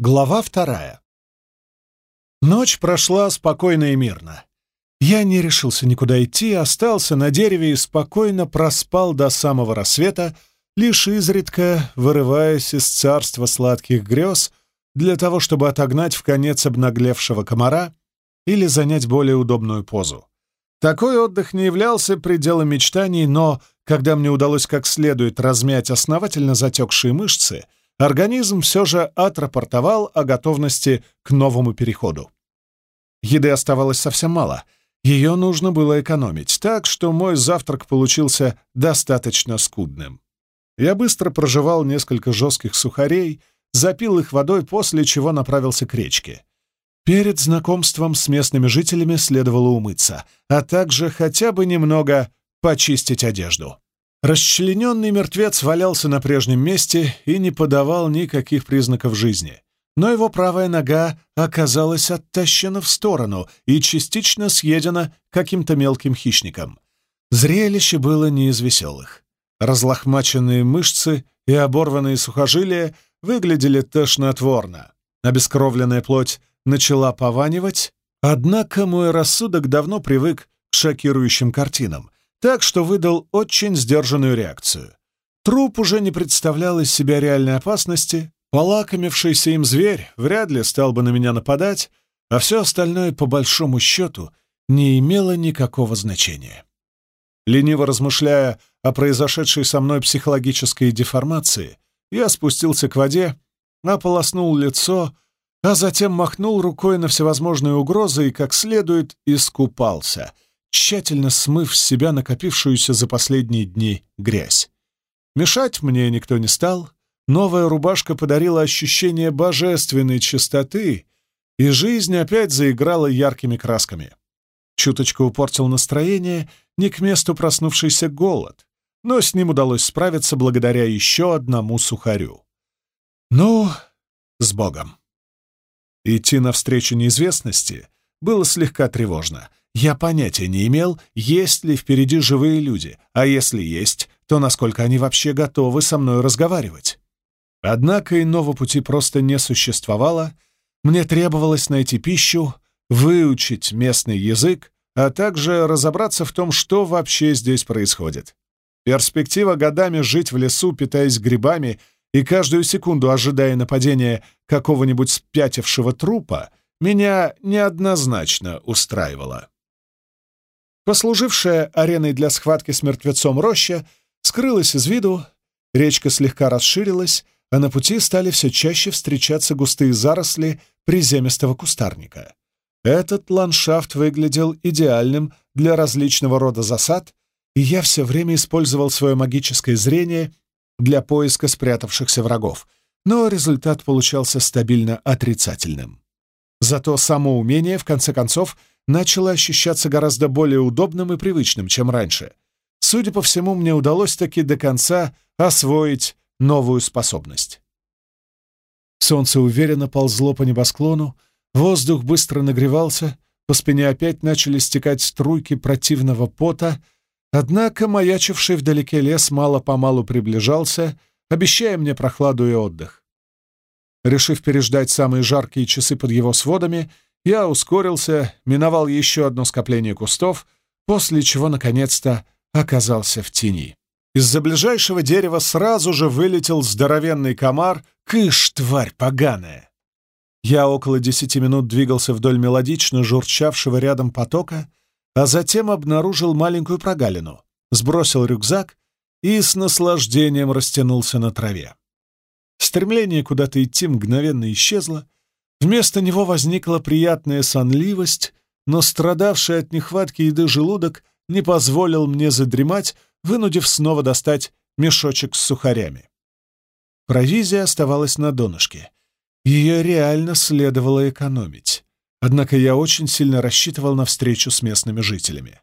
Глава вторая. Ночь прошла спокойно и мирно. Я не решился никуда идти, остался на дереве и спокойно проспал до самого рассвета, лишь изредка вырываясь из царства сладких грез для того, чтобы отогнать в конец обнаглевшего комара или занять более удобную позу. Такой отдых не являлся пределом мечтаний, но, когда мне удалось как следует размять основательно затекшие мышцы, организм все же отрапортовал о готовности к новому переходу. Еды оставалось совсем мало — ее нужно было экономить, так что мой завтрак получился достаточно скудным. Я быстро прожевал несколько жестких сухарей, запил их водой, после чего направился к речке. Перед знакомством с местными жителями следовало умыться, а также хотя бы немного почистить одежду. Расчлененный мертвец валялся на прежнем месте и не подавал никаких признаков жизни но его правая нога оказалась оттащена в сторону и частично съедена каким-то мелким хищником. Зрелище было не из веселых. Разлохмаченные мышцы и оборванные сухожилия выглядели тошнотворно. Обескровленная плоть начала пованивать, однако мой рассудок давно привык к шокирующим картинам, так что выдал очень сдержанную реакцию. Труп уже не представлял из себя реальной опасности, Полакомившийся им зверь вряд ли стал бы на меня нападать, а все остальное, по большому счету, не имело никакого значения. Лениво размышляя о произошедшей со мной психологической деформации, я спустился к воде, ополоснул лицо, а затем махнул рукой на всевозможные угрозы и как следует искупался, тщательно смыв с себя накопившуюся за последние дни грязь. Мешать мне никто не стал — Новая рубашка подарила ощущение божественной чистоты, и жизнь опять заиграла яркими красками. Чуточку упортил настроение не к месту проснувшийся голод, но с ним удалось справиться благодаря еще одному сухарю. Ну, с Богом. Идти навстречу неизвестности было слегка тревожно. Я понятия не имел, есть ли впереди живые люди, а если есть, то насколько они вообще готовы со мной разговаривать. Однако иного пути просто не существовало. Мне требовалось найти пищу, выучить местный язык, а также разобраться в том, что вообще здесь происходит. Перспектива годами жить в лесу, питаясь грибами и каждую секунду ожидая нападения какого-нибудь спятившего трупа, меня неоднозначно устраивала. Послужившая ареной для схватки с мертвецом роща скрылась из виду, речка слегка расширилась, а на пути стали все чаще встречаться густые заросли приземистого кустарника. Этот ландшафт выглядел идеальным для различного рода засад, и я все время использовал свое магическое зрение для поиска спрятавшихся врагов, но результат получался стабильно отрицательным. Зато само умение, в конце концов, начало ощущаться гораздо более удобным и привычным, чем раньше. Судя по всему, мне удалось таки до конца освоить новую способность. Солнце уверенно ползло по небосклону, воздух быстро нагревался, по спине опять начали стекать струйки противного пота, однако маячивший вдалеке лес мало-помалу приближался, обещая мне прохладу и отдых. Решив переждать самые жаркие часы под его сводами, я ускорился, миновал еще одно скопление кустов, после чего, наконец-то, оказался в тени. Из-за ближайшего дерева сразу же вылетел здоровенный комар. Кыш, тварь поганая! Я около десяти минут двигался вдоль мелодично журчавшего рядом потока, а затем обнаружил маленькую прогалину, сбросил рюкзак и с наслаждением растянулся на траве. Стремление куда-то идти мгновенно исчезло, вместо него возникла приятная сонливость, но страдавший от нехватки еды желудок не позволил мне задремать, вынудив снова достать мешочек с сухарями. Провизия оставалась на донышке. Ее реально следовало экономить. Однако я очень сильно рассчитывал на встречу с местными жителями.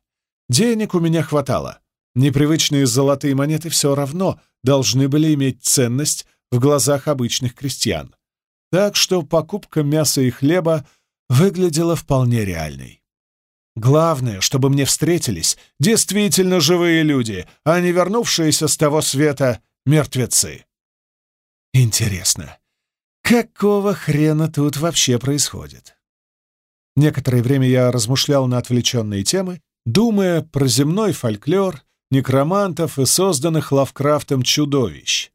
Денег у меня хватало. Непривычные золотые монеты все равно должны были иметь ценность в глазах обычных крестьян. Так что покупка мяса и хлеба выглядела вполне реальной. Главное, чтобы мне встретились действительно живые люди, а не вернувшиеся с того света мертвецы. Интересно, Какого хрена тут вообще происходит? Некоторое время я размышлял на отвлеченные темы, думая про земной фольклор, некромантов и созданных Лавкрафтом чудовищ.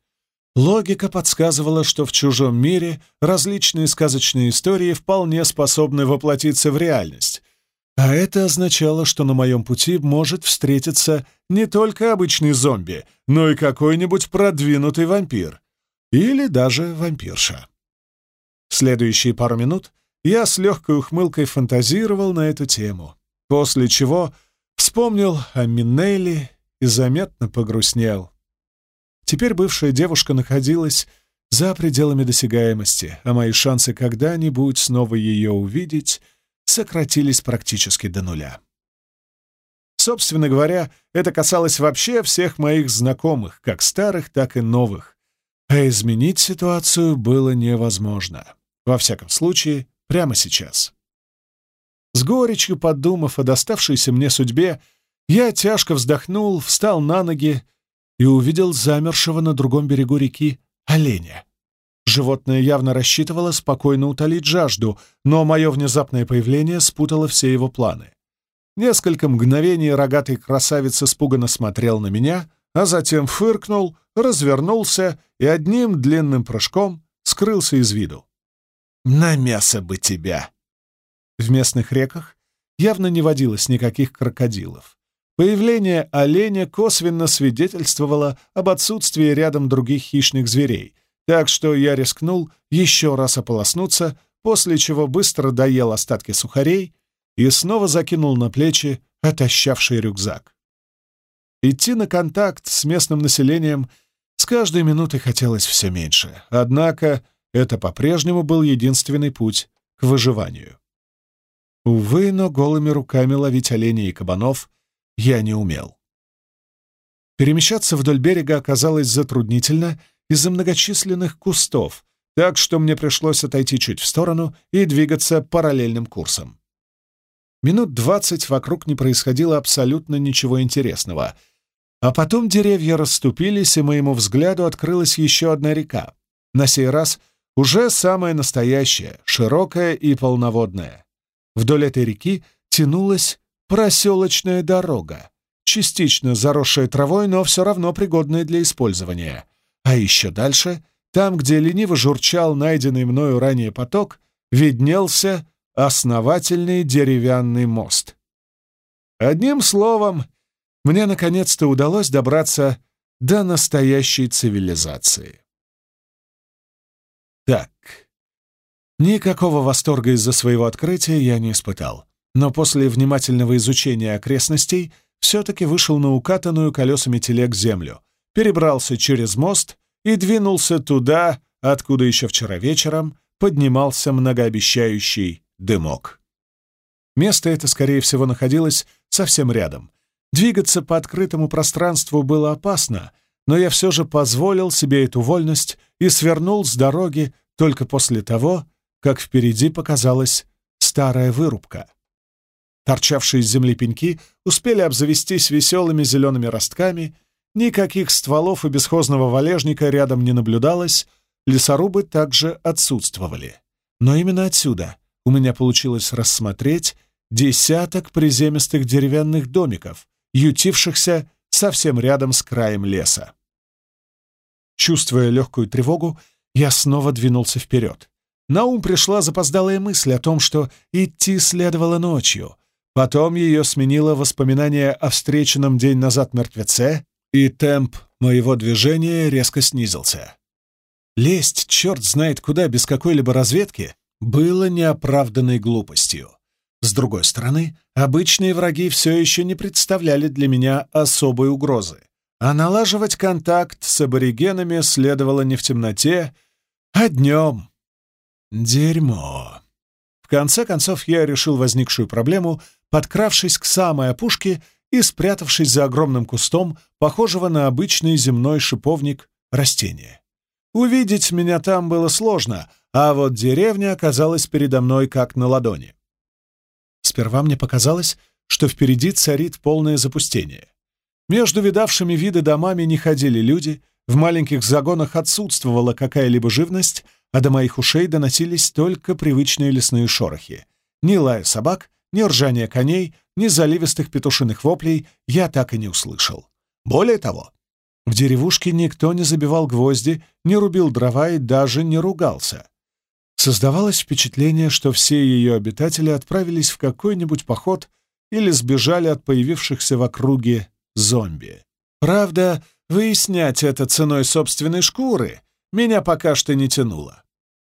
Логика подсказывала, что в чужом мире различные сказочные истории вполне способны воплотиться в реальность, а это означало, что на моем пути может встретиться не только обычный зомби, но и какой-нибудь продвинутый вампир. Или даже вампирша. Следующие пару минут я с легкой ухмылкой фантазировал на эту тему, после чего вспомнил о Миннелли и заметно погрустнел. Теперь бывшая девушка находилась за пределами досягаемости, а мои шансы когда-нибудь снова ее увидеть сократились практически до нуля. Собственно говоря, это касалось вообще всех моих знакомых, как старых, так и новых. А изменить ситуацию было невозможно. Во всяком случае, прямо сейчас. С горечью подумав о доставшейся мне судьбе, я тяжко вздохнул, встал на ноги и увидел замершего на другом берегу реки оленя. Животное явно рассчитывало спокойно утолить жажду, но мое внезапное появление спутало все его планы. Несколько мгновений рогатый красавец испуганно смотрел на меня, а затем фыркнул, развернулся и одним длинным прыжком скрылся из виду. «На мясо бы тебя!» В местных реках явно не водилось никаких крокодилов. Появление оленя косвенно свидетельствовало об отсутствии рядом других хищных зверей, так что я рискнул еще раз ополоснуться, после чего быстро доел остатки сухарей и снова закинул на плечи отощавший рюкзак. Идти на контакт с местным населением с каждой минутой хотелось все меньше, однако это по-прежнему был единственный путь к выживанию. Увы, но голыми руками ловить оленей и кабанов я не умел. Перемещаться вдоль берега оказалось затруднительно из-за многочисленных кустов, так что мне пришлось отойти чуть в сторону и двигаться параллельным курсом. Минут двадцать вокруг не происходило абсолютно ничего интересного, а потом деревья расступились, и моему взгляду открылась еще одна река, на сей раз уже самая настоящая, широкая и полноводная. Вдоль этой реки тянулась проселочная дорога, частично заросшая травой, но все равно пригодная для использования. А еще дальше, там, где лениво журчал найденный мною ранее поток, виднелся основательный деревянный мост. Одним словом, мне наконец-то удалось добраться до настоящей цивилизации. Так, никакого восторга из-за своего открытия я не испытал, но после внимательного изучения окрестностей все-таки вышел на укатанную колесами телег землю, перебрался через мост и двинулся туда, откуда еще вчера вечером поднимался многообещающий дымок. Место это, скорее всего, находилось совсем рядом. Двигаться по открытому пространству было опасно, но я все же позволил себе эту вольность и свернул с дороги только после того, как впереди показалась старая вырубка. Торчавшие из земли пеньки успели обзавестись веселыми зелеными ростками Никаких стволов и бесхозного валежника рядом не наблюдалось, лесорубы также отсутствовали. Но именно отсюда у меня получилось рассмотреть десяток приземистых деревянных домиков, ютившихся совсем рядом с краем леса. Чувствуя легкую тревогу, я снова двинулся вперед. На ум пришла запоздалая мысль о том, что идти следовало ночью. Потом ее сменило воспоминание о встреченном день назад мертвеце и темп моего движения резко снизился. Лезть, черт знает куда, без какой-либо разведки, было неоправданной глупостью. С другой стороны, обычные враги все еще не представляли для меня особой угрозы, а налаживать контакт с аборигенами следовало не в темноте, а днем. Дерьмо. Конце концов, я решил возникшую проблему, подкравшись к самой опушке и спрятавшись за огромным кустом, похожего на обычный земной шиповник, растения. Увидеть меня там было сложно, а вот деревня оказалась передо мной как на ладони. Сперва мне показалось, что впереди царит полное запустение. Между видавшими виды домами не ходили люди, в маленьких загонах отсутствовала какая-либо живность, а до моих ушей доносились только привычные лесные шорохи. Ни лая собак, ни ржания коней, ни заливистых петушиных воплей я так и не услышал. Более того, в деревушке никто не забивал гвозди, не рубил дрова и даже не ругался. Создавалось впечатление, что все ее обитатели отправились в какой-нибудь поход или сбежали от появившихся в округе зомби. Правда, выяснять это ценой собственной шкуры меня пока что не тянуло.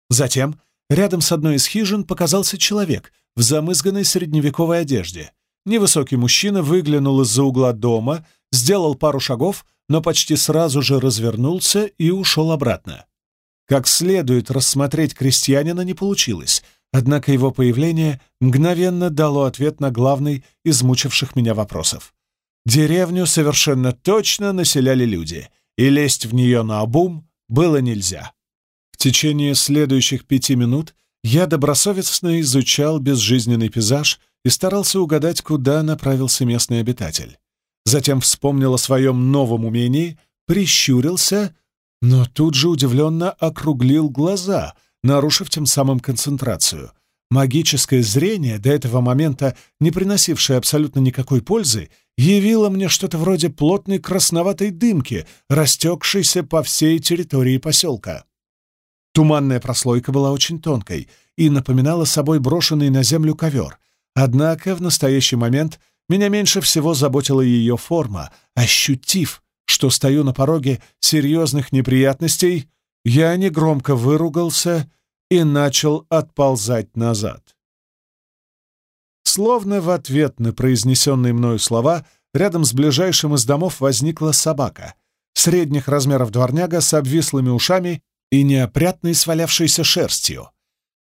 Затем рядом с одной из хижин показался человек в замызганной средневековой одежде. Невысокий мужчина выглянул из-за угла дома, сделал пару шагов, но почти сразу же развернулся и ушел обратно. Как следует рассмотреть крестьянина не получилось, однако его появление мгновенно дало ответ на главный из мучивших меня вопросов. Деревню совершенно точно населяли люди, и лезть в нее на обум было нельзя. В течение следующих пяти минут я добросовестно изучал безжизненный пейзаж и старался угадать, куда направился местный обитатель. Затем вспомнил о своем новом умении, прищурился но тут же удивленно округлил глаза, нарушив тем самым концентрацию. Магическое зрение, до этого момента не приносившее абсолютно никакой пользы, явило мне что-то вроде плотной красноватой дымки, растекшейся по всей территории поселка. Туманная прослойка была очень тонкой и напоминала собой брошенный на землю ковер. Однако в настоящий момент меня меньше всего заботила ее форма. Ощутив что стою на пороге серьезных неприятностей, я негромко выругался и начал отползать назад. Словно в ответ на произнесенные мною слова, рядом с ближайшим из домов возникла собака, средних размеров дворняга с обвислыми ушами и неопрятной свалявшейся шерстью.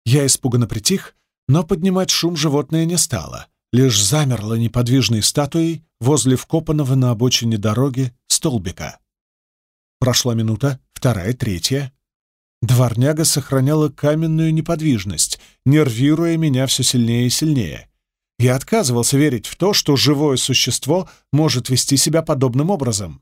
Я испуганно притих, но поднимать шум животное не стало — лишь замерла неподвижной статуей возле вкопанного на обочине дороги столбика. Прошла минута, вторая, третья. Дворняга сохраняла каменную неподвижность, нервируя меня все сильнее и сильнее. Я отказывался верить в то, что живое существо может вести себя подобным образом.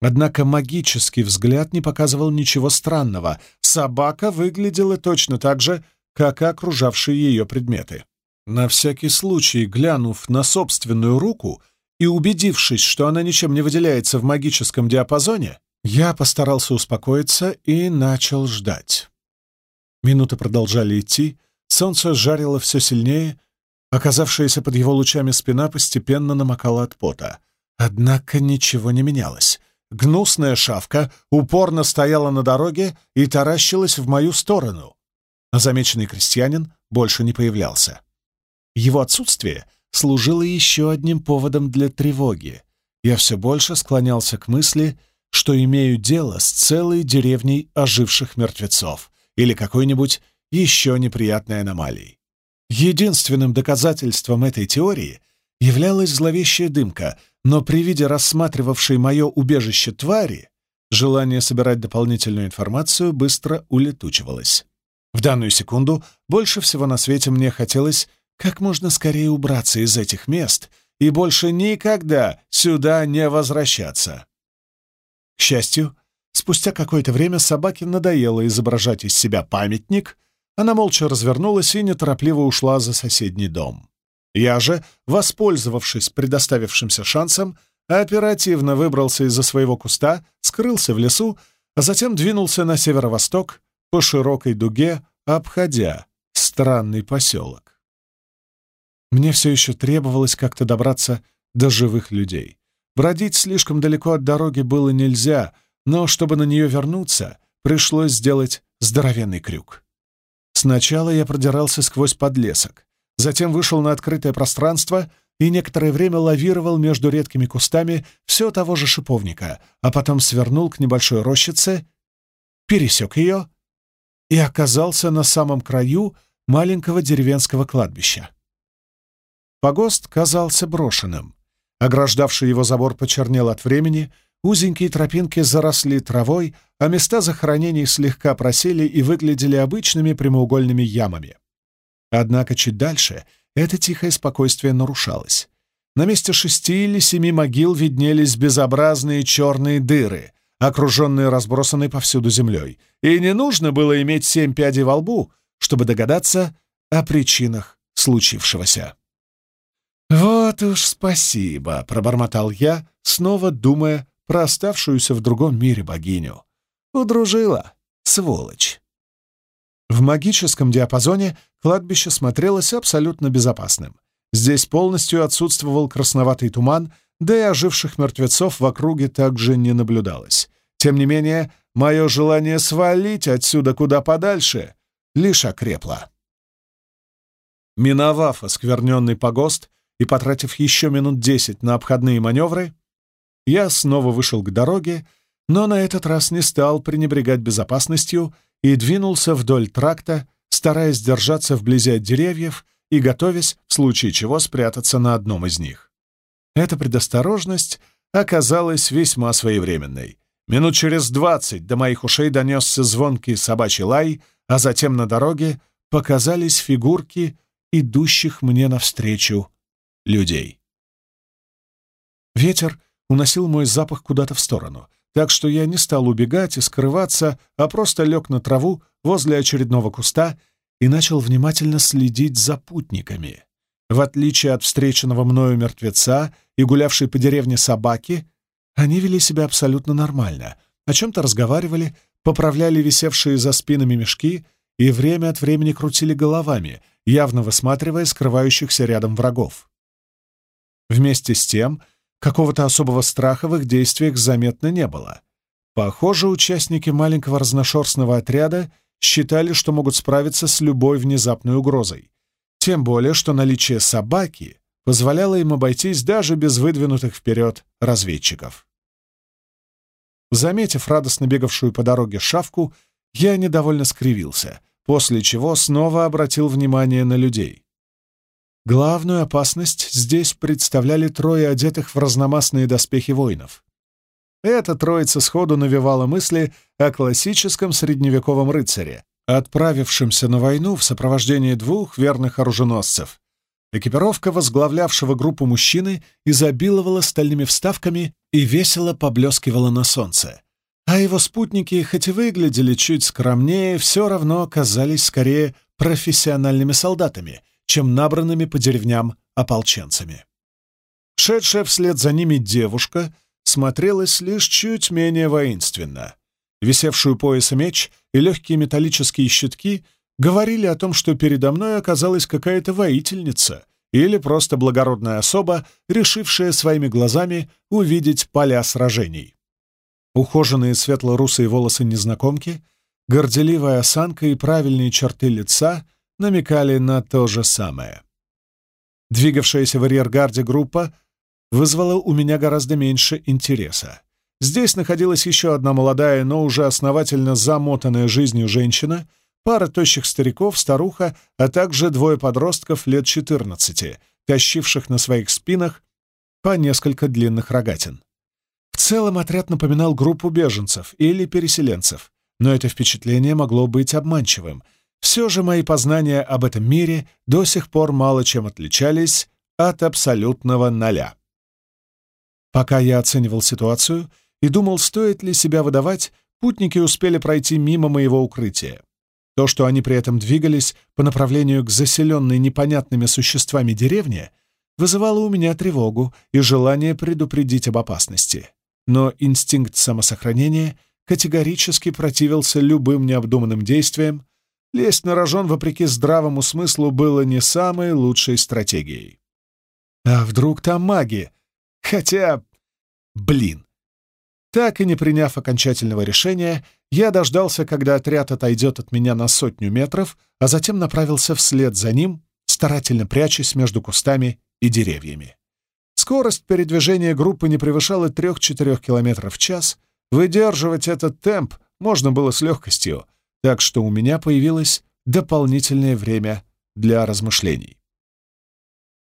Однако магический взгляд не показывал ничего странного. Собака выглядела точно так же, как и окружавшие ее предметы. На всякий случай, глянув на собственную руку и убедившись, что она ничем не выделяется в магическом диапазоне, я постарался успокоиться и начал ждать. Минуты продолжали идти, солнце жарило все сильнее, оказавшаяся под его лучами спина постепенно намокала от пота. Однако ничего не менялось. Гнусная шавка упорно стояла на дороге и таращилась в мою сторону, а замеченный крестьянин больше не появлялся. Его отсутствие служило еще одним поводом для тревоги. Я все больше склонялся к мысли, что имею дело с целой деревней оживших мертвецов или какой-нибудь еще неприятной аномалией. Единственным доказательством этой теории являлась зловещая дымка, но при виде рассматривавшей мое убежище твари желание собирать дополнительную информацию быстро улетучивалось. В данную секунду больше всего на свете мне хотелось как можно скорее убраться из этих мест и больше никогда сюда не возвращаться. К счастью, спустя какое-то время собаке надоело изображать из себя памятник, она молча развернулась и неторопливо ушла за соседний дом. Я же, воспользовавшись предоставившимся шансом, оперативно выбрался из-за своего куста, скрылся в лесу, а затем двинулся на северо-восток по широкой дуге, обходя странный поселок. Мне все еще требовалось как-то добраться до живых людей. Бродить слишком далеко от дороги было нельзя, но чтобы на нее вернуться, пришлось сделать здоровенный крюк. Сначала я продирался сквозь подлесок, затем вышел на открытое пространство и некоторое время лавировал между редкими кустами все того же шиповника, а потом свернул к небольшой рощице, пересек ее и оказался на самом краю маленького деревенского кладбища. Погост казался брошенным. Ограждавший его забор почернел от времени, узенькие тропинки заросли травой, а места захоронений слегка просели и выглядели обычными прямоугольными ямами. Однако чуть дальше это тихое спокойствие нарушалось. На месте шести или семи могил виднелись безобразные черные дыры, окруженные разбросанной повсюду землей, и не нужно было иметь семь пядей во лбу, чтобы догадаться о причинах случившегося. «Вот уж спасибо», — пробормотал я, снова думая про оставшуюся в другом мире богиню. «Удружила, сволочь». В магическом диапазоне кладбище смотрелось абсолютно безопасным. Здесь полностью отсутствовал красноватый туман, да и оживших мертвецов в округе также не наблюдалось. Тем не менее, мое желание свалить отсюда куда подальше лишь окрепло. Миновав оскверненный погост и потратив еще минут десять на обходные маневры, я снова вышел к дороге, но на этот раз не стал пренебрегать безопасностью и двинулся вдоль тракта, стараясь держаться вблизи от деревьев и готовясь, в случае чего, спрятаться на одном из них. Эта предосторожность оказалась весьма своевременной. Минут через двадцать до моих ушей донесся звонкий собачий лай, а затем на дороге показались фигурки идущих мне навстречу людей. Ветер уносил мой запах куда-то в сторону, так что я не стал убегать и скрываться, а просто лег на траву возле очередного куста и начал внимательно следить за путниками. В отличие от встреченного мною мертвеца и гулявшей по деревне собаки, они вели себя абсолютно нормально, о чем-то разговаривали, поправляли висевшие за спинами мешки и время от времени крутили головами, явно высматривая скрывающихся рядом врагов. Вместе с тем, какого-то особого страха в их действиях заметно не было. Похоже, участники маленького разношерстного отряда считали, что могут справиться с любой внезапной угрозой. Тем более, что наличие собаки позволяло им обойтись даже без выдвинутых вперед разведчиков. Заметив радостно бегавшую по дороге шавку, я недовольно скривился, после чего снова обратил внимание на людей. Главную опасность здесь представляли трое одетых в разномастные доспехи воинов. Эта троица сходу навевала мысли о классическом средневековом рыцаре, отправившемся на войну в сопровождении двух верных оруженосцев. Экипировка возглавлявшего группу мужчины изобиловала стальными вставками и весело поблескивала на солнце. А его спутники, хоть и выглядели чуть скромнее, все равно оказались скорее профессиональными солдатами, чем набранными по деревням ополченцами. Шедшая вслед за ними девушка смотрелась лишь чуть менее воинственно. Висевшую пояса меч и легкие металлические щитки говорили о том, что передо мной оказалась какая-то воительница или просто благородная особа, решившая своими глазами увидеть поля сражений. Ухоженные светло-русые волосы незнакомки, горделивая осанка и правильные черты лица — намекали на то же самое. Двигавшаяся в арьергарде группа вызвала у меня гораздо меньше интереса. Здесь находилась еще одна молодая, но уже основательно замотанная жизнью женщина, пара тощих стариков, старуха, а также двое подростков лет 14, тащивших на своих спинах по несколько длинных рогатин. В целом отряд напоминал группу беженцев или переселенцев, но это впечатление могло быть обманчивым — все же мои познания об этом мире до сих пор мало чем отличались от абсолютного ноля. Пока я оценивал ситуацию и думал, стоит ли себя выдавать, путники успели пройти мимо моего укрытия. То, что они при этом двигались по направлению к заселенной непонятными существами деревне, вызывало у меня тревогу и желание предупредить об опасности. Но инстинкт самосохранения категорически противился любым необдуманным действиям, Лезть на рожон, вопреки здравому смыслу, было не самой лучшей стратегией. А вдруг там маги? Хотя... Блин. Так и не приняв окончательного решения, я дождался, когда отряд отойдет от меня на сотню метров, а затем направился вслед за ним, старательно прячась между кустами и деревьями. Скорость передвижения группы не превышала 3-4 км в час. Выдерживать этот темп можно было с легкостью — так что у меня появилось дополнительное время для размышлений.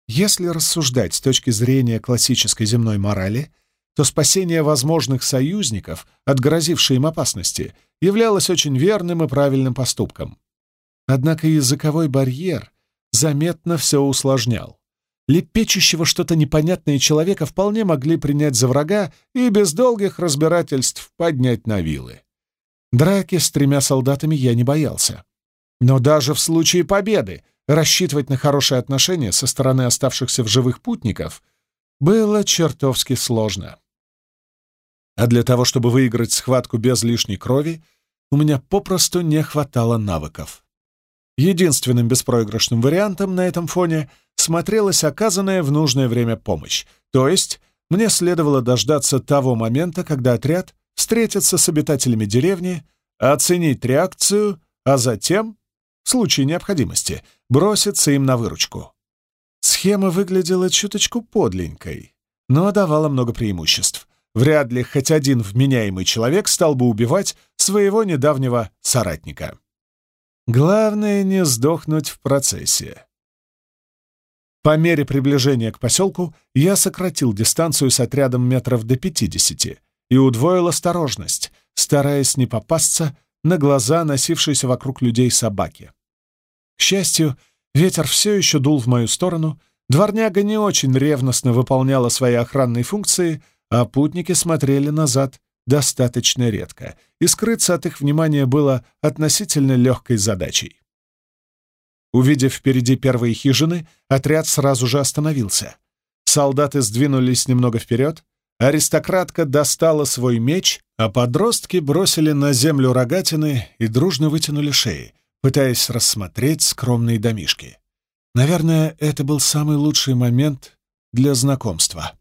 Если рассуждать с точки зрения классической земной морали, то спасение возможных союзников от грозившей им опасности являлось очень верным и правильным поступком. Однако языковой барьер заметно все усложнял. Лепечущего что-то непонятное человека вполне могли принять за врага и без долгих разбирательств поднять на вилы. Драки с тремя солдатами я не боялся. Но даже в случае победы рассчитывать на хорошие отношения со стороны оставшихся в живых путников было чертовски сложно. А для того, чтобы выиграть схватку без лишней крови, у меня попросту не хватало навыков. Единственным беспроигрышным вариантом на этом фоне смотрелась оказанная в нужное время помощь, то есть мне следовало дождаться того момента, когда отряд встретится с обитателями деревни, оценить реакцию, а затем, в случае необходимости, броситься им на выручку. Схема выглядела чуточку подленькой, но давала много преимуществ. Вряд ли хоть один вменяемый человек стал бы убивать своего недавнего соратника. Главное — не сдохнуть в процессе. По мере приближения к поселку я сократил дистанцию с отрядом метров до пятидесяти и удвоил осторожность, стараясь не попасться на глаза носившейся вокруг людей собаки. К счастью, ветер все еще дул в мою сторону, дворняга не очень ревностно выполняла свои охранные функции, а путники смотрели назад достаточно редко, и скрыться от их внимания было относительно легкой задачей. Увидев впереди первые хижины, отряд сразу же остановился. Солдаты сдвинулись немного вперед, аристократка достала свой меч, а подростки бросили на землю рогатины и дружно вытянули шеи, пытаясь рассмотреть скромные домишки. Наверное, это был самый лучший момент для знакомства.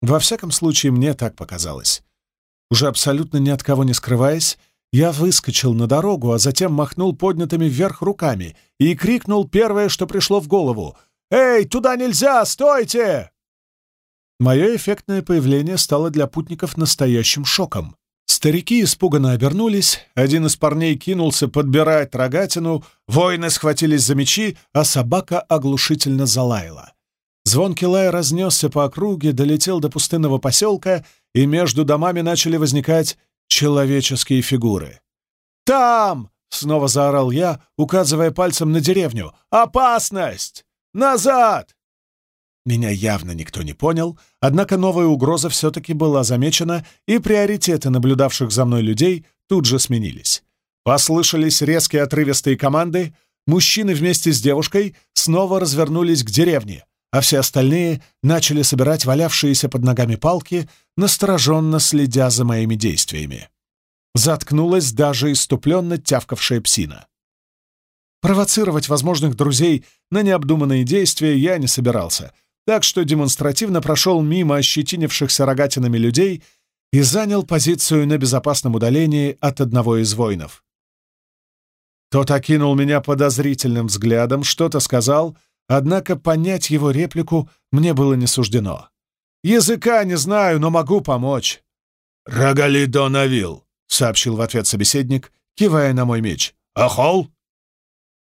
Во всяком случае, мне так показалось. Уже абсолютно ни от кого не скрываясь, я выскочил на дорогу, а затем махнул поднятыми вверх руками и крикнул первое, что пришло в голову. «Эй, туда нельзя! Стойте!» Мое эффектное появление стало для путников настоящим шоком. Старики испуганно обернулись, один из парней кинулся подбирать рогатину, воины схватились за мечи, а собака оглушительно залаяла. Звонкий лай разнесся по округе, долетел до пустынного поселка, и между домами начали возникать человеческие фигуры. «Там!» — снова заорал я, указывая пальцем на деревню. «Опасность! Назад!» Меня явно никто не понял, однако новая угроза все-таки была замечена, и приоритеты наблюдавших за мной людей тут же сменились. Послышались резкие отрывистые команды, мужчины вместе с девушкой снова развернулись к деревне, а все остальные начали собирать валявшиеся под ногами палки, настороженно следя за моими действиями. Заткнулась даже иступленно тявкавшая псина. Провоцировать возможных друзей на необдуманные действия я не собирался, так что демонстративно прошел мимо ощетинившихся рогатинами людей и занял позицию на безопасном удалении от одного из воинов. Тот окинул меня подозрительным взглядом, что-то сказал — Однако понять его реплику мне было не суждено. «Языка не знаю, но могу помочь». «Рогалидо навил», — сообщил в ответ собеседник, кивая на мой меч. «Ахол?»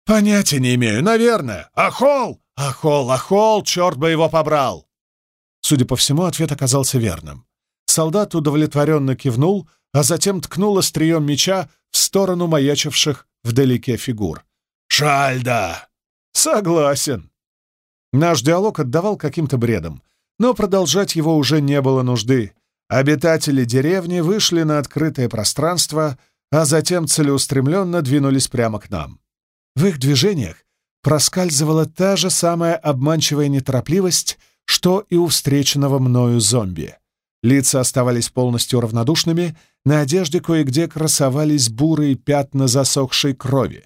«Понятия не имею, наверное. Ахол! Ахол, ахол, черт бы его побрал!» Судя по всему, ответ оказался верным. Солдат удовлетворенно кивнул, а затем ткнул острием меча в сторону маячивших вдалеке фигур. «Шальда!» «Согласен». Наш диалог отдавал каким-то бредом, но продолжать его уже не было нужды. Обитатели деревни вышли на открытое пространство, а затем целеустремленно двинулись прямо к нам. В их движениях проскальзывала та же самая обманчивая неторопливость, что и у встреченного мною зомби. Лица оставались полностью равнодушными, на одежде кое-где красовались бурые пятна засохшей крови,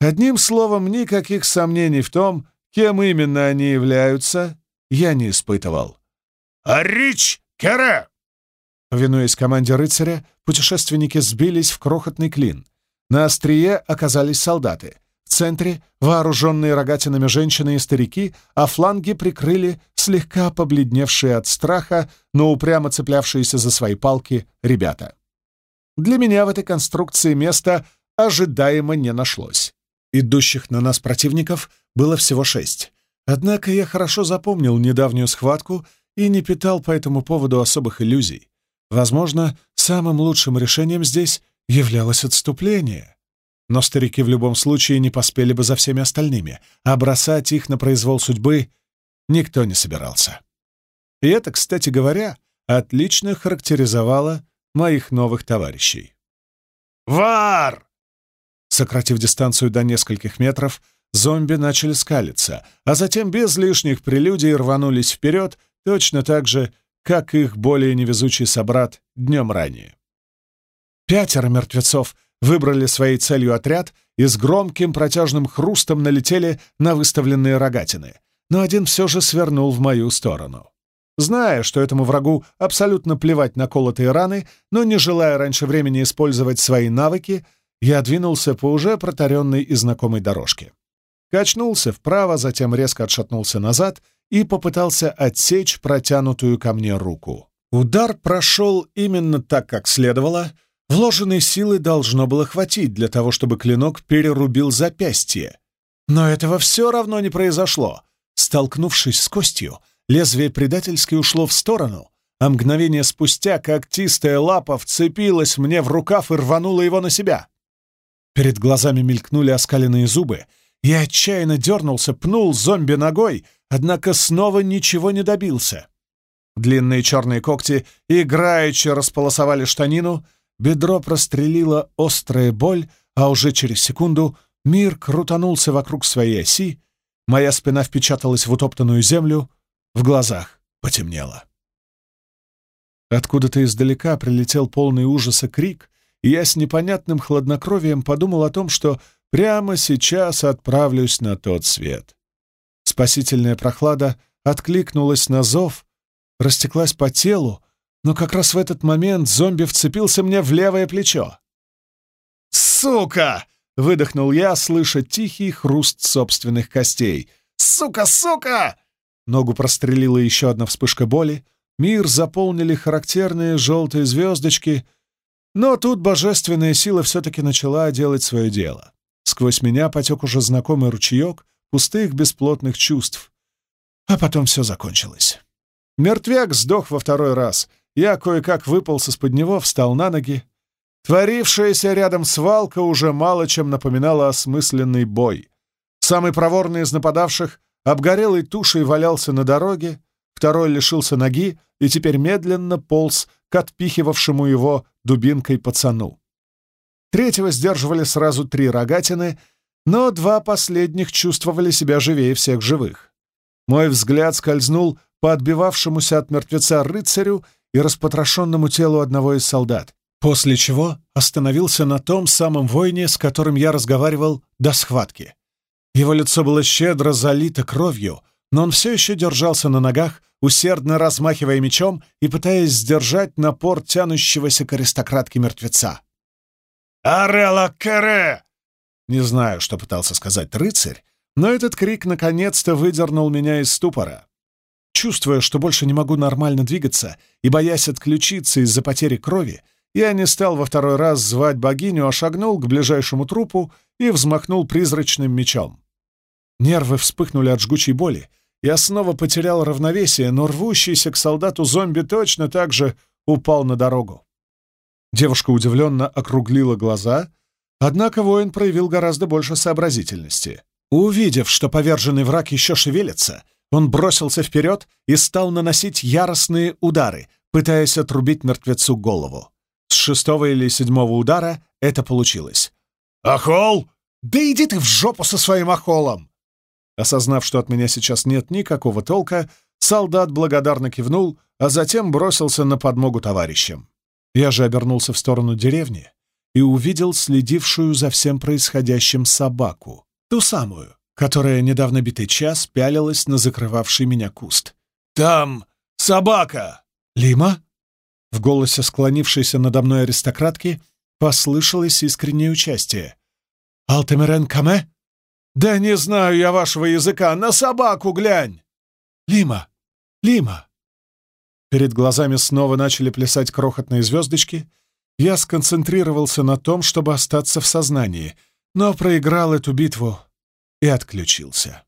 Одним словом, никаких сомнений в том, кем именно они являются, я не испытывал. «Арич Кере!» Повинуясь команде рыцаря, путешественники сбились в крохотный клин. На острие оказались солдаты. Центре — вооруженные рогатинами женщины и старики, а фланги прикрыли слегка побледневшие от страха, но упрямо цеплявшиеся за свои палки ребята. Для меня в этой конструкции места ожидаемо не нашлось. Идущих на нас противников было всего шесть. Однако я хорошо запомнил недавнюю схватку и не питал по этому поводу особых иллюзий. Возможно, самым лучшим решением здесь являлось отступление. Но старики в любом случае не поспели бы за всеми остальными, а бросать их на произвол судьбы никто не собирался. И это, кстати говоря, отлично характеризовало моих новых товарищей. Вар!» Сократив дистанцию до нескольких метров, зомби начали скалиться, а затем без лишних прелюдий рванулись вперед, точно так же, как их более невезучий собрат днем ранее. Пятеро мертвецов выбрали своей целью отряд и с громким протяжным хрустом налетели на выставленные рогатины, но один все же свернул в мою сторону. Зная, что этому врагу абсолютно плевать на колотые раны, но не желая раньше времени использовать свои навыки, я двинулся по уже протаренной и знакомой дорожке. Качнулся вправо, затем резко отшатнулся назад и попытался отсечь протянутую ко мне руку. Удар прошел именно так, как следовало. Вложенной силы должно было хватить для того, чтобы клинок перерубил запястье. Но этого все равно не произошло. Столкнувшись с костью, лезвие предательски ушло в сторону, а мгновение спустя когтистая лапа вцепилась мне в рукав и рванула его на себя. Перед глазами мелькнули оскаленные зубы, я отчаянно дернулся, пнул зомби ногой, однако снова ничего не добился. Длинные черные когти играючи располосовали штанину, бедро прострелила острая боль, а уже через секунду мир крутанулся вокруг своей оси, моя спина впечаталась в утоптанную землю, в глазах потемнело. Откуда-то издалека прилетел полный ужаса крик, и я с непонятным хладнокровием подумал о том, что Прямо сейчас отправлюсь на тот свет. Спасительная прохлада откликнулась на зов, растеклась по телу, но как раз в этот момент зомби вцепился мне в левое плечо. «Сука!» — выдохнул я, слыша тихий хруст собственных костей. «Сука, сука!» Ногу прострелила еще одна вспышка боли. Мир заполнили характерные желтые звездочки, но тут божественная сила все-таки начала делать свое дело. Сквозь меня потек уже знакомый ручеек пустых бесплотных чувств. А потом все закончилось. Мертвяк сдох во второй раз. Я кое-как выполз из-под него, встал на ноги. Творившаяся рядом свалка уже мало чем напоминала осмысленный бой. Самый проворный из нападавших обгорелой тушей валялся на дороге, второй лишился ноги и теперь медленно полз к отпихивавшему его дубинкой пацану. Третьего сдерживали сразу три рогатины, но два последних чувствовали себя живее всех живых. Мой взгляд скользнул по отбивавшемуся от мертвеца рыцарю и распотрошенному телу одного из солдат, после чего остановился на том самом воине, с которым я разговаривал до схватки. Его лицо было щедро залито кровью, но он все еще держался на ногах, усердно размахивая мечом и пытаясь сдержать напор тянущегося к аристократке мертвеца. «Арелла Кере!» Не знаю, что пытался сказать рыцарь, но этот крик наконец-то выдернул меня из ступора. Чувствуя, что больше не могу нормально двигаться и боясь отключиться из-за потери крови, я не стал во второй раз звать богиню, а шагнул к ближайшему трупу и взмахнул призрачным мечом. Нервы вспыхнули от жгучей боли, я снова потерял равновесие, но рвущийся к солдату зомби точно так же упал на дорогу. Девушка удивленно округлила глаза, однако воин проявил гораздо больше сообразительности. Увидев, что поверженный враг еще шевелится, он бросился вперед и стал наносить яростные удары, пытаясь отрубить мертвецу голову. С шестого или седьмого удара это получилось. «Охол! Да иди ты в жопу со своим охолом!» Осознав, что от меня сейчас нет никакого толка, солдат благодарно кивнул, а затем бросился на подмогу товарищам. Я же обернулся в сторону деревни и увидел следившую за всем происходящим собаку, ту самую, которая недавно битый час пялилась на закрывавший меня куст. «Там собака!» «Лима?» В голосе склонившейся надо мной аристократки послышалось искреннее участие. «Алтемерен Каме?» «Да не знаю я вашего языка, на собаку глянь!» «Лима! Лима!» Перед глазами снова начали плясать крохотные звездочки. Я сконцентрировался на том, чтобы остаться в сознании, но проиграл эту битву и отключился.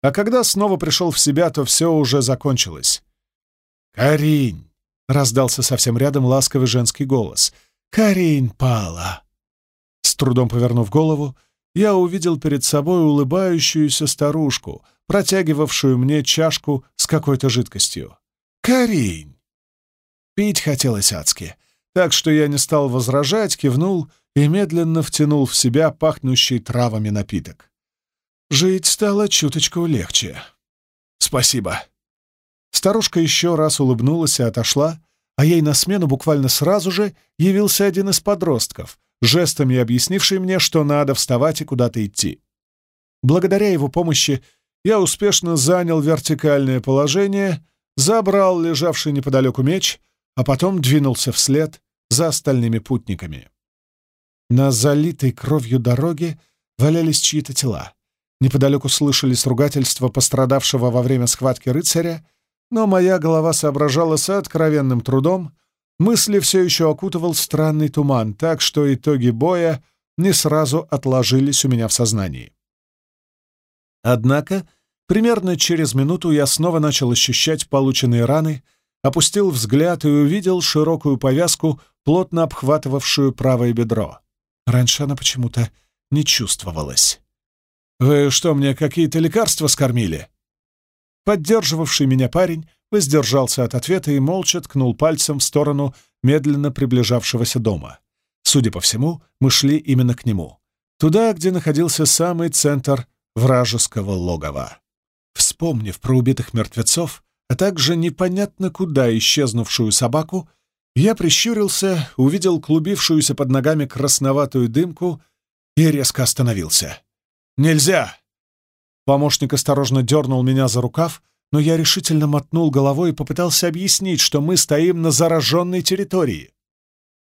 А когда снова пришел в себя, то все уже закончилось. «Каринь!» — раздался совсем рядом ласковый женский голос. «Каринь пала!» С трудом повернув голову, я увидел перед собой улыбающуюся старушку, протягивавшую мне чашку с какой-то жидкостью. Каринь!» Пить хотелось адски, так что я не стал возражать, кивнул и медленно втянул в себя пахнущий травами напиток. Жить стало чуточку легче. «Спасибо». Старушка еще раз улыбнулась и отошла, а ей на смену буквально сразу же явился один из подростков, жестами объяснивший мне, что надо вставать и куда-то идти. Благодаря его помощи я успешно занял вертикальное положение, забрал лежавший неподалеку меч, а потом двинулся вслед за остальными путниками. На залитой кровью дороге валялись чьи-то тела. Неподалеку слышались ругательства пострадавшего во время схватки рыцаря, но моя голова соображала с откровенным трудом, мысли все еще окутывал странный туман, так что итоги боя не сразу отложились у меня в сознании. Однако, примерно через минуту я снова начал ощущать полученные раны, опустил взгляд и увидел широкую повязку, плотно обхватывавшую правое бедро. Раньше она почему-то не чувствовалась. «Вы что, мне какие-то лекарства скормили?» Поддерживавший меня парень воздержался от ответа и молча ткнул пальцем в сторону медленно приближавшегося дома. Судя по всему, мы шли именно к нему. Туда, где находился самый центр вражеского логова. Вспомнив про убитых мертвецов, а также непонятно куда исчезнувшую собаку, я прищурился, увидел клубившуюся под ногами красноватую дымку и резко остановился. «Нельзя!» Помощник осторожно дернул меня за рукав, но я решительно мотнул головой и попытался объяснить, что мы стоим на зараженной территории.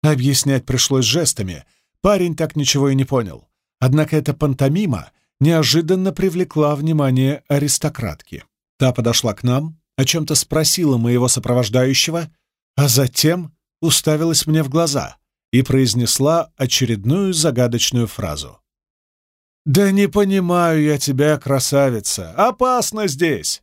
Объяснять пришлось жестами. Парень так ничего и не понял. Однако эта пантомима неожиданно привлекла внимание аристократки. Та подошла к нам, о чем-то спросила моего сопровождающего, а затем уставилась мне в глаза и произнесла очередную загадочную фразу. «Да не понимаю я тебя, красавица! Опасно здесь!»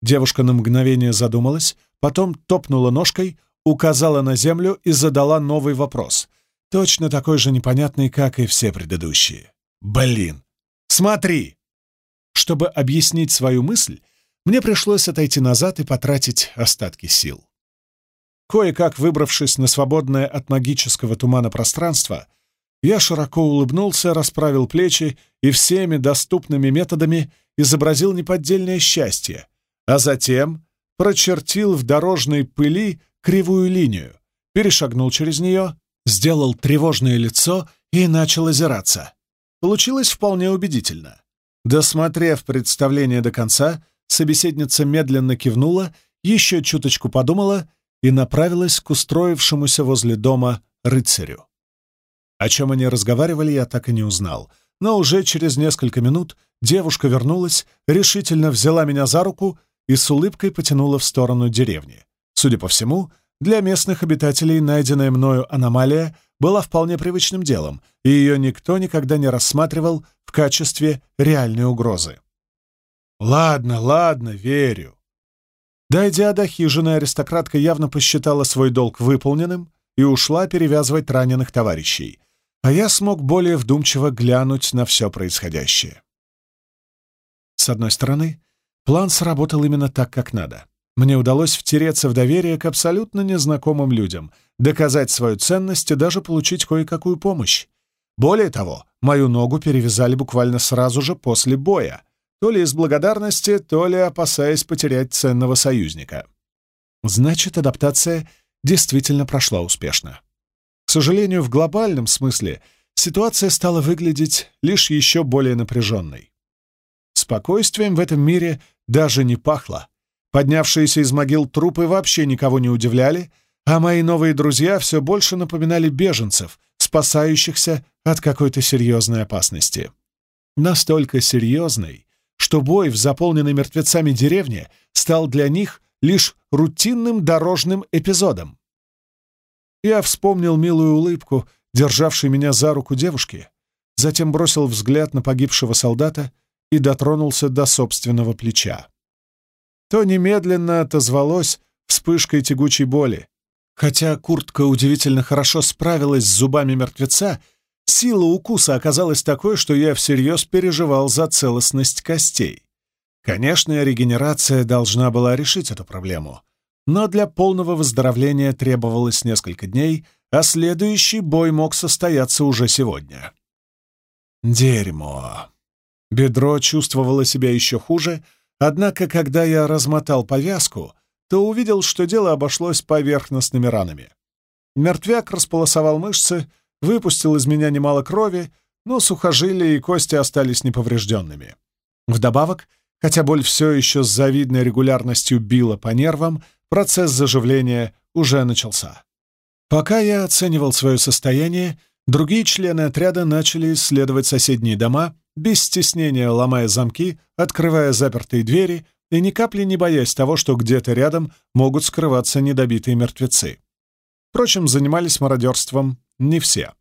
Девушка на мгновение задумалась, потом топнула ножкой, указала на землю и задала новый вопрос, точно такой же непонятный, как и все предыдущие. «Блин! Смотри!» Чтобы объяснить свою мысль, мне пришлось отойти назад и потратить остатки сил. Кое-как выбравшись на свободное от магического тумана пространство, я широко улыбнулся, расправил плечи и всеми доступными методами изобразил неподдельное счастье, а затем прочертил в дорожной пыли кривую линию, перешагнул через нее, сделал тревожное лицо и начал озираться. Получилось вполне убедительно. Досмотрев представление до конца, собеседница медленно кивнула, еще чуточку подумала и направилась к устроившемуся возле дома рыцарю. О чем они разговаривали, я так и не узнал, но уже через несколько минут девушка вернулась, решительно взяла меня за руку и с улыбкой потянула в сторону деревни. Судя по всему, для местных обитателей найденная мною аномалия была вполне привычным делом, и ее никто никогда не рассматривал в качестве реальной угрозы. «Ладно, ладно, верю». Дойдя до хижины, аристократка явно посчитала свой долг выполненным и ушла перевязывать раненых товарищей, а я смог более вдумчиво глянуть на все происходящее. С одной стороны, План сработал именно так, как надо. Мне удалось втереться в доверие к абсолютно незнакомым людям, доказать свою ценность и даже получить кое-какую помощь. Более того, мою ногу перевязали буквально сразу же после боя, то ли из благодарности, то ли опасаясь потерять ценного союзника. Значит, адаптация действительно прошла успешно. К сожалению, в глобальном смысле ситуация стала выглядеть лишь еще более напряженной. Спокойствием в этом мире даже не пахло. Поднявшиеся из могил трупы вообще никого не удивляли, а мои новые друзья все больше напоминали беженцев, спасающихся от какой-то серьезной опасности. Настолько серьезной, что бой в заполненной мертвецами деревне стал для них лишь рутинным дорожным эпизодом. Я вспомнил милую улыбку, державшей меня за руку девушки, затем бросил взгляд на погибшего солдата и дотронулся до собственного плеча. То немедленно отозвалось вспышкой тягучей боли. Хотя куртка удивительно хорошо справилась с зубами мертвеца, сила укуса оказалась такой, что я всерьез переживал за целостность костей. Конечно, регенерация должна была решить эту проблему, но для полного выздоровления требовалось несколько дней, а следующий бой мог состояться уже сегодня. Дерьмо. Бедро чувствовало себя еще хуже, однако, когда я размотал повязку, то увидел, что дело обошлось поверхностными ранами. Мертвяк располосовал мышцы, выпустил из меня немало крови, но сухожилия и кости остались неповрежденными. Вдобавок, хотя боль все еще с завидной регулярностью била по нервам, процесс заживления уже начался. Пока я оценивал свое состояние, другие члены отряда начали исследовать соседние дома, без стеснения ломая замки, открывая запертые двери и ни капли не боясь того, что где-то рядом могут скрываться недобитые мертвецы. Впрочем, занимались мародерством не все.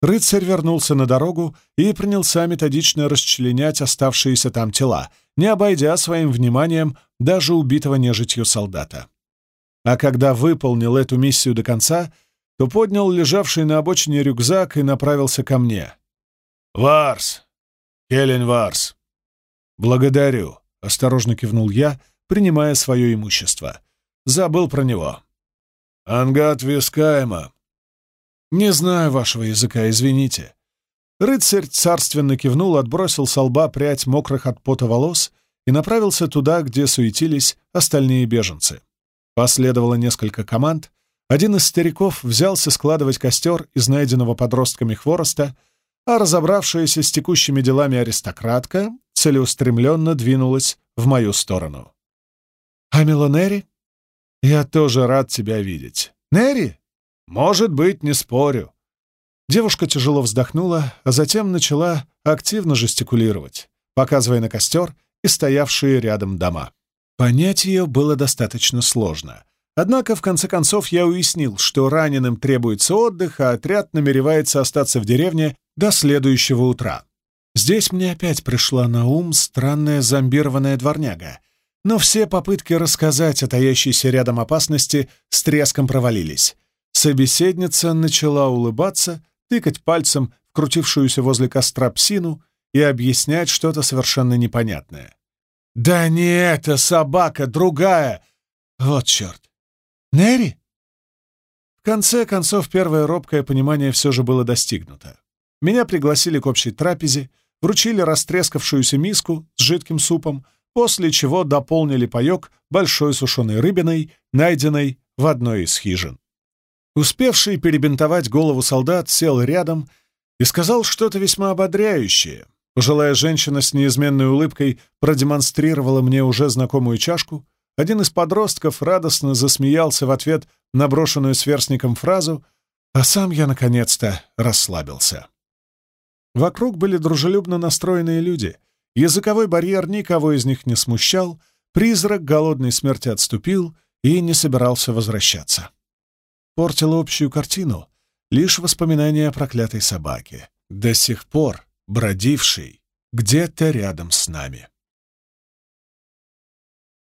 Рыцарь вернулся на дорогу и принялся методично расчленять оставшиеся там тела, не обойдя своим вниманием даже убитого нежитью солдата. А когда выполнил эту миссию до конца, то поднял лежавший на обочине рюкзак и направился ко мне. «Варс! Хелен Варс!» «Благодарю», — осторожно кивнул я, принимая свое имущество. «Забыл про него». «Ангат Вискайма». «Не знаю вашего языка, извините». Рыцарь царственно кивнул, отбросил со лба прядь мокрых от пота волос и направился туда, где суетились остальные беженцы. Последовало несколько команд. Один из стариков взялся складывать костер из найденного подростками хвороста, а разобравшаяся с текущими делами аристократка целеустремленно двинулась в мою сторону. «А Мелонери? Я тоже рад тебя видеть. Нери? Может быть, не спорю». Девушка тяжело вздохнула, а затем начала активно жестикулировать, показывая на костер и стоявшие рядом дома. Понять ее было достаточно сложно. Однако, в конце концов, я уяснил, что раненым требуется отдых, а отряд намеревается остаться в деревне до следующего утра. Здесь мне опять пришла на ум странная зомбированная дворняга, но все попытки рассказать о таящейся рядом опасности с треском провалились. Собеседница начала улыбаться, тыкать пальцем в крутившуюся возле костра псину и объяснять что-то совершенно непонятное. «Да не эта собака, другая! Вот черт! Нери?» В конце концов, первое робкое понимание все же было достигнуто. Меня пригласили к общей трапезе, вручили растрескавшуюся миску с жидким супом, после чего дополнили паек большой сушеной рыбиной, найденной в одной из хижин. Успевший перебинтовать голову солдат сел рядом и сказал что-то весьма ободряющее, Пожилая женщина с неизменной улыбкой продемонстрировала мне уже знакомую чашку. Один из подростков радостно засмеялся в ответ на брошенную сверстником фразу, а сам я, наконец-то, расслабился. Вокруг были дружелюбно настроенные люди. Языковой барьер никого из них не смущал, призрак голодной смерти отступил и не собирался возвращаться. Портило общую картину лишь воспоминание о проклятой собаке. До сих пор бродивший где-то рядом с нами.